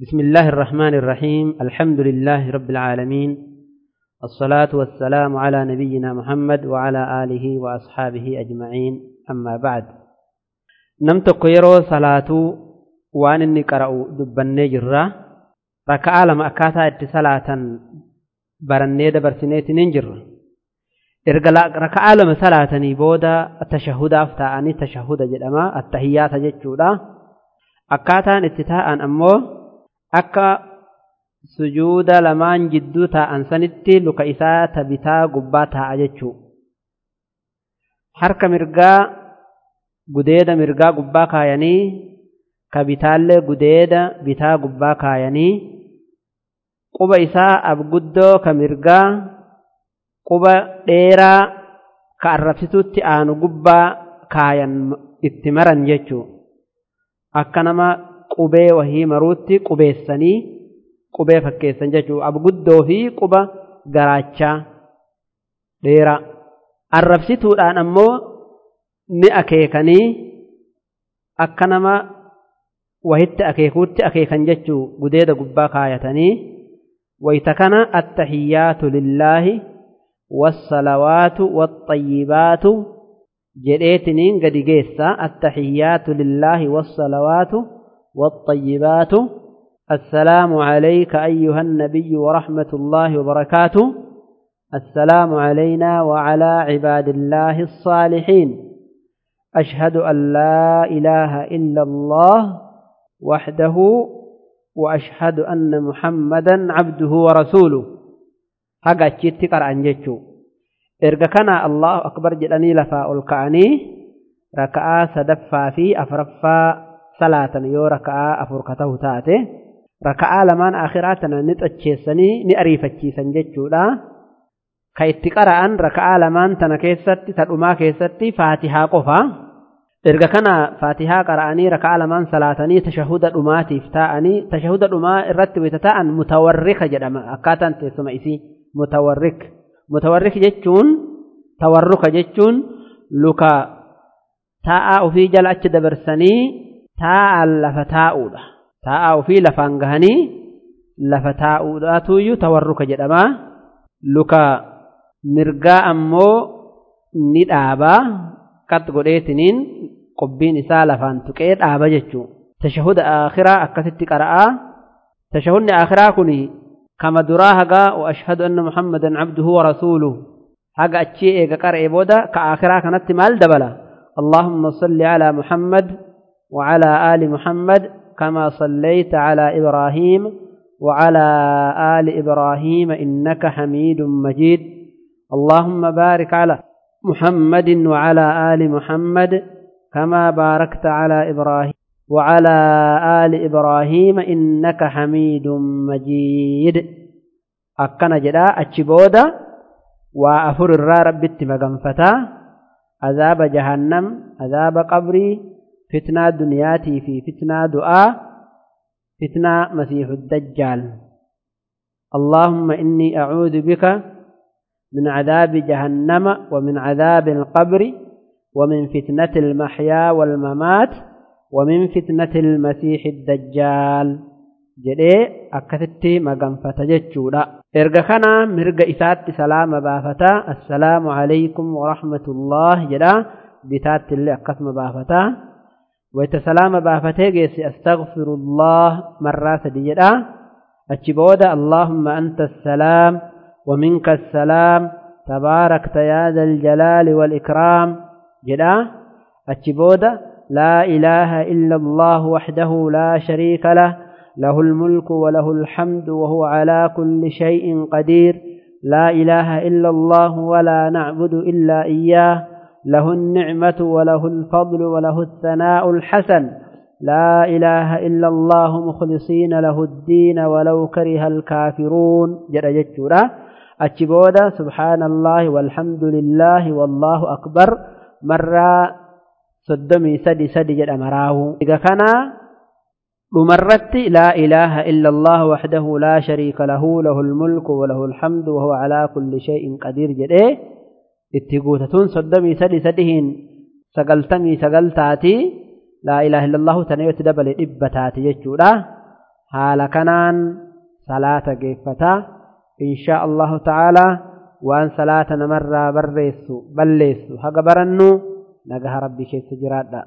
بسم الله الرحمن الرحيم. الحمد لله رب العالمين. الصلاة والسلام على نبينا محمد وعلى آله وأصحابه أجمعين. أما بعد. نمت قيرو صلاة وان إني قرأوا دبني جرة ركعة لما أكاتا إت صلاة برني دبرسنيت ننجر. ركعة لما صلاة بودا التشهد أفتاءني تشهد جدما التحيات جتشودا أكاتا اتتاء أمو akka sujuuda lamaan jidduu taa'an sanitti luka isaa tabitaa gubbaa taa'a jechuu. Harka mirgaa gudeeda mirgaa gubbaa kaayanii ka bitaallee gudeeda bitaa gubbaa kaayanii quba isaa abguddoo ka mirgaa quba dheeraa ka arrabsituutti aanu gubbaa kaayan itti maran jechuu. Akka nama qubee wahii maruutti qubeessanii qubee fakkeessan jechuudha. Abguddoo fi quba garaachaa dheeraa. Arrabsituudhaan ammoo ni akeekanii akka nama wahitti akeekuutti akeekan jechuu gudeeda gubbaa kaayatanii wayta kana attahiyyaatu lillaahi wassalawaatu waxxayyibaatu jedheetiniin gadi geessa attahiyyaatu lillaahi wassalawaatu والطيبات. السلام عليك أيها النبي ورحمة الله وبركاته. السلام علينا وعلى عباد الله الصالحين. أشهد أن لا إله إلا الله وحده وأشهد أن محمدا عبده ورسوله. هذا تشتي قرأن جتشو إرجع كان الله أكبر جلني لفاء الكعني ركعة سدفا في أفرفا. Salaatan yoo raka'aa afur ka ta'u taate raka'aa lamaan akhiraa tana ni xacheessanii ni ariifachiisan jechuudha. Ka itti qara'an raka'aa lamaan tana keessatti tadhumaa keessatti faatihaa qofa. Erga kana faatihaa qara'anii raka'aa lamaan salaatanii tashahuda dhumaatiif taa'anii tashahuda dhumaa irratti wayita ta'an mutawarrika jedhama akkaataan teessuma isii mutawarrik. Mutawarrik jechuun tawarruka jechuun luka taa'aa ofii jala achi dabarsanii taa'an lafa taa'uudha. Taa'aa ofii lafaan gahanii lafa taa'uudhaatuyyuu tawarruka jedhama. Luka mirgaa ammoo ni dhaabaa qat godheetiniin qobbiin isaa lafaan tuqee dhaaba jechuudha. Tashahuda akhiraa akkasitti qara'aa. Tashahudni akhiraa kun kama duraa hagaa wa ashhadu anna muhammadan abduhu wa rasuuluhu haga achii eega qara'ee booda ka akhiraa kanatti maal dabala? اللهم صل على محمد وعلى آل محمد كما صليت على إبراهيم وعلى آل إبراهيم إنك حميد مجيد. اللهم بارك على محمد وعلى آل محمد كما باركت على إبراهيم وعلى آل إبراهيم إنك حميد مجيد. أكنا جدا أتشبودا وأفر الرب التمغنفتا عذاب جهنم عذاب قبري فتنة دنياتي في فتنة دعاء فتنة مسيح الدجال اللهم إني أعوذ بك من عذاب جهنم ومن عذاب القبر ومن فتنة المحيا والممات ومن فتنة المسيح الدجال جدي أكثت مغم فتججولا إرغخنا مرغ إسات سلام بافتا السلام عليكم ورحمة الله جدا بتات اللي أكثم بافتا geesse astaghfirullah marraa sadi jedha achi booda allahumma anta assalaam ومنك السلام. تباركت يا ذا الجلال والإكرام. جدا؟ أتشبودا لا إله إلا الله وحده لا شريك له. له الملك وله الحمد وهو على كل شيء قدير. لا إله إلا الله ولا نعبد إلا إياه. له النعمة وله الفضل وله الثناء الحسن. لا إله إلا الله مخلصين له الدين ولو كره الكافرون. جرى جتشورا. أتشبودا سبحان الله والحمد لله والله أكبر. مرة صدمي سدي سدي جد أمراه إذا كان لمرت لا إله إلا الله وحده لا شريك له. له الملك وله الحمد وهو على كل شيء قدير. itti guutatuun soddomii sadii sadihiin sagaltamii sagal taati. Laa ilaaha illallahu tana yoo itti dabale dhibba taati jechuudha. Haala kanaan salaata geeffata. Inshaa allahu ta'aalaa waan salaata namarraa barreessu balleessu haga barannu nagaha rabbii keessa jiraadha.